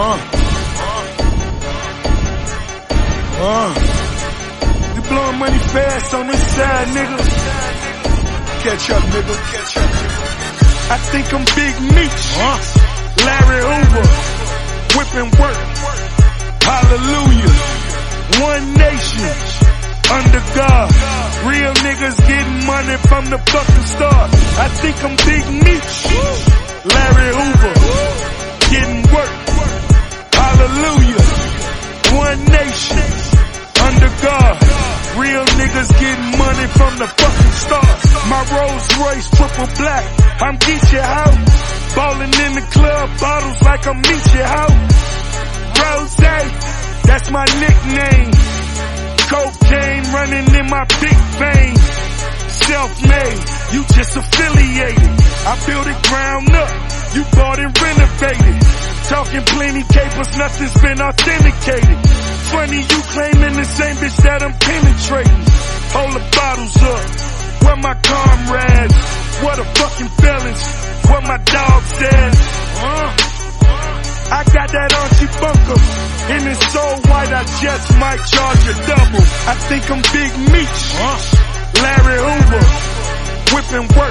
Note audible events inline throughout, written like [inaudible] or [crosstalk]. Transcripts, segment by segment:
Uh. Uh. We blowing money fast on this side, nigga. Catch up, nigga. Catch up. I think I'm Big Meech. Uh. Larry Hoover. Whipping work. Hallelujah. One nation. Under God. Real niggas getting money from the fucking start. I think I'm Big Meech. Larry Hoover. Getting money from the fucking start. My Rolls Royce triple black. I'm Geechee out. Ballin' in the club, bottles like I'm Meechee out. Rose, that's my nickname. Cocaine running in my big vein. Self-made, you just affiliated. I built it ground up, you bought and renovated. Talking plenty capers, nothing's been authenticated. Funny you claiming the same bitch that I'm penetrating. Hold the bottles up, where my comrades? What a fucking felons, what my dog says. Uh, I got that Archie Bunker, and it's so white I just might charge a double. I think I'm Big Meech, Larry Hoover, whipping work.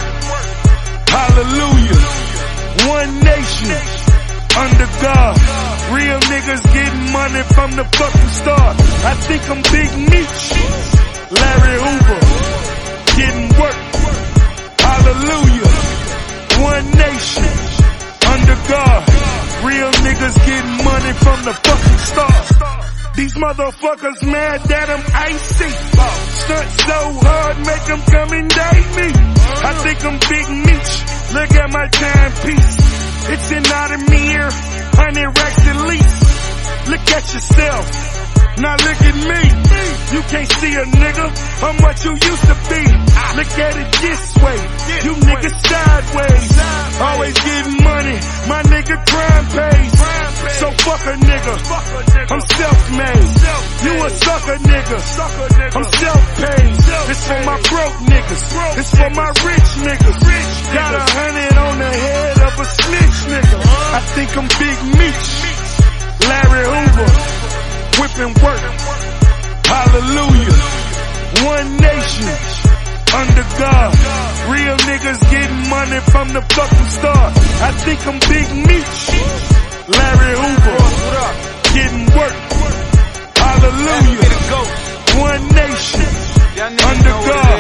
Under God. Real niggas getting money from the fucking start. I think I'm Big Meech, Larry Hoover, getting work. Hallelujah, one nation, under God. Real niggas getting money from the fucking start. These motherfuckers mad that I'm icy. Stunt so hard, make them come and date me. I think I'm Big Meech. Look at my timepiece. It's an Audemars, hundred racks at least. Look at yourself. Now look at me. You can't see a nigga how much you used to be. Look at it this way. You niggas sideways. Always getting money. My nigga crime pays. So fuck a nigga. I'm self-made. You a sucker nigga. I'm self-paid. It's for my broke niggas. it's for my rich niggas. Got a hundred on think I'm Big Meech. Larry Hoover. Whipping work. Hallelujah. One nation. Under God. Real niggas getting money from the fucking start. I think I'm Big Meech. Larry Hoover. Getting work. Hallelujah. One nation. Under God.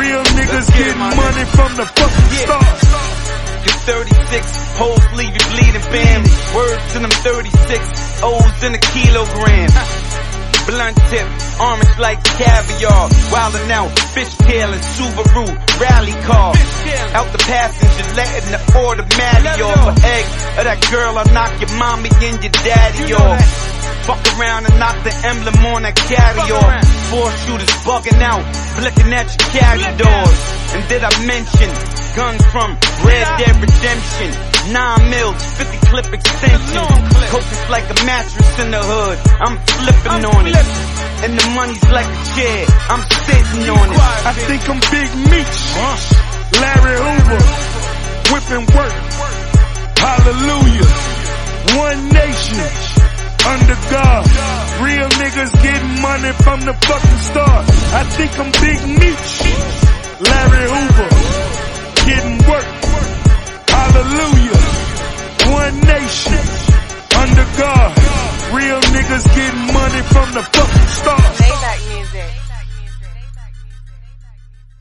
Real niggas getting money from the fucking 36, hoes leave you bleeding, bam. Words to them 36, O's in a kilogram. [laughs] Blunt tip, orange like caviar. Wildin' out, fishtail and Subaru rally car. Out the passenger, letting the automatic off. For egg of that girl, I'll knock your mommy and your daddy off. Fuck around and knock the emblem on that carry off. Four shooters bugging out, flicking at your carry doors. And did I mention guns from Red Dead Redemption? Nine mils, 50 clip extension. Coke is like a mattress in the hood. I'm flipping on it. And the money's like a chair. I'm sitting on it. I think I'm Big Meech. Larry Hoover. Whipping work. Hallelujah. One nation. Under God. Real niggas getting money from the fucking start. I think I'm Big Meech. Real niggas getting money from the fucking stars. Maybach music.